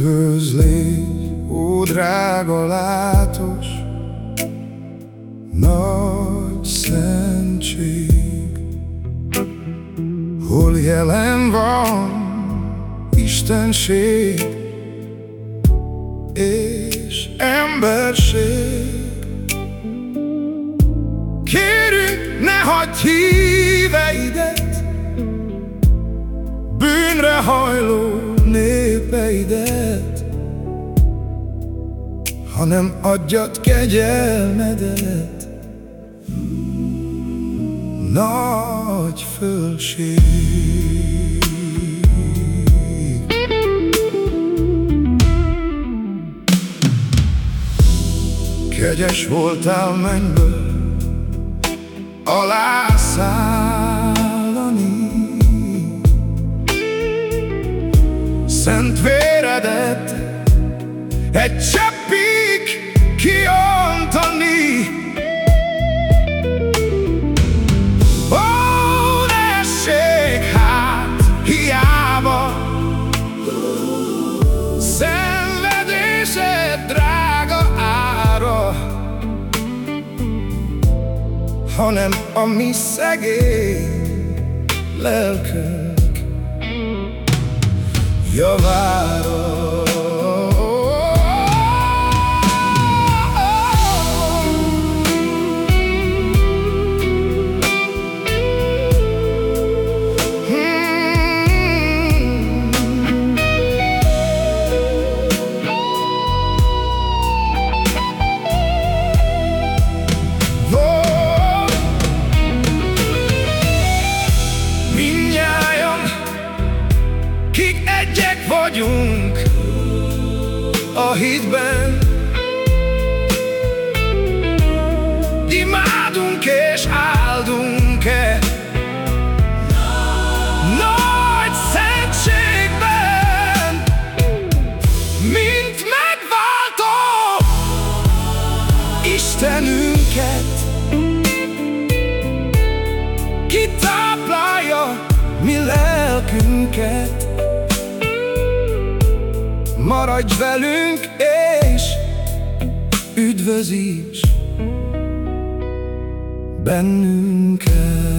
Üdvözlégy, ó drága látos, nagy szentség, hol jelen van Istenség? És emberség. Kérünk, ne hagyd híveidet, bűnre hajló népeidet, hanem adjad kegyelmedet. Nagy fölség. Kegyes voltál mennyből, alászállani. Szent véredet egy cseppig Hanem a mi szegény lelkünk javára. Vagyunk a hitben. Imádunk és áldunk-e? Nagy szentségben Mint megváltó Istenünket. Kitáplálja mi lelkünket Maradj velünk és üdvözíts bennünket